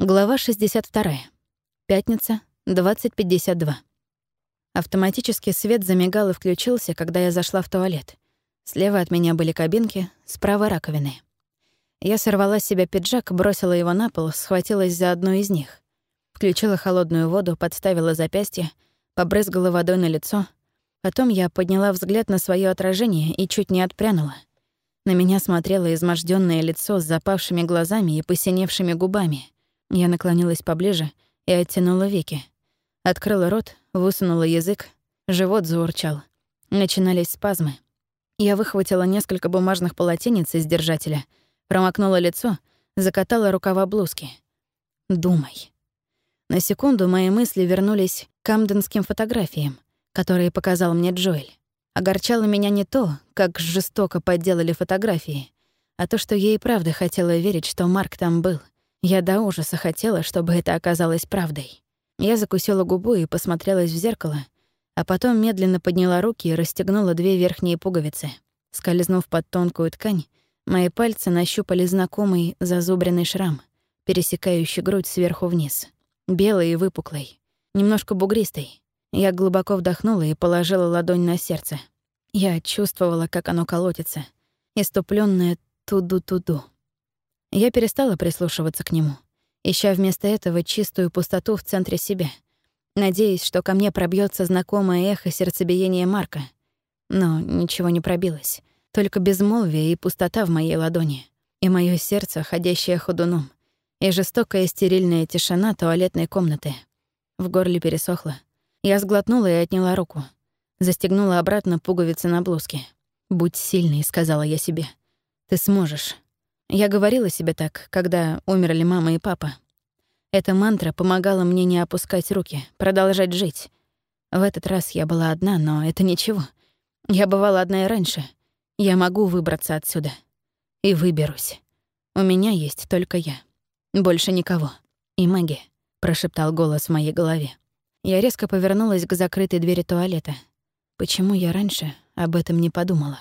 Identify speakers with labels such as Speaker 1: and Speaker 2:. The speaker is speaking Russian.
Speaker 1: Глава 62. Пятница, 20.52. Автоматический свет замигал и включился, когда я зашла в туалет. Слева от меня были кабинки, справа — раковины. Я сорвала с себя пиджак, бросила его на пол, схватилась за одну из них. Включила холодную воду, подставила запястье, побрызгала водой на лицо. Потом я подняла взгляд на свое отражение и чуть не отпрянула. На меня смотрело измождённое лицо с запавшими глазами и посиневшими губами — я наклонилась поближе и оттянула веки. Открыла рот, высунула язык, живот заурчал. Начинались спазмы. Я выхватила несколько бумажных полотенец из держателя, промокнула лицо, закатала рукава блузки. «Думай». На секунду мои мысли вернулись к камденским фотографиям, которые показал мне Джоэль. Огорчало меня не то, как жестоко подделали фотографии, а то, что я и правда хотела верить, что Марк там был — я до ужаса хотела, чтобы это оказалось правдой. Я закусила губу и посмотрелась в зеркало, а потом медленно подняла руки и расстегнула две верхние пуговицы. Скользнув под тонкую ткань, мои пальцы нащупали знакомый зазубренный шрам, пересекающий грудь сверху вниз. Белый и выпуклый, немножко бугристый. Я глубоко вдохнула и положила ладонь на сердце. Я чувствовала, как оно колотится. Иступлённое туду-туду. Я перестала прислушиваться к нему, ища вместо этого чистую пустоту в центре себя, надеясь, что ко мне пробьется знакомое эхо сердцебиения Марка. Но ничего не пробилось, только безмолвие и пустота в моей ладони, и мое сердце, ходящее ходуном, и жестокая стерильная тишина туалетной комнаты. В горле пересохло. Я сглотнула и отняла руку. Застегнула обратно пуговицы на блузке. «Будь сильной», — сказала я себе. «Ты сможешь». Я говорила себе так, когда умерли мама и папа. Эта мантра помогала мне не опускать руки, продолжать жить. В этот раз я была одна, но это ничего. Я бывала одна и раньше. Я могу выбраться отсюда. И выберусь. У меня есть только я. Больше никого. И Мэгги, — прошептал голос в моей голове. Я резко повернулась к закрытой двери туалета. Почему я раньше об этом не подумала?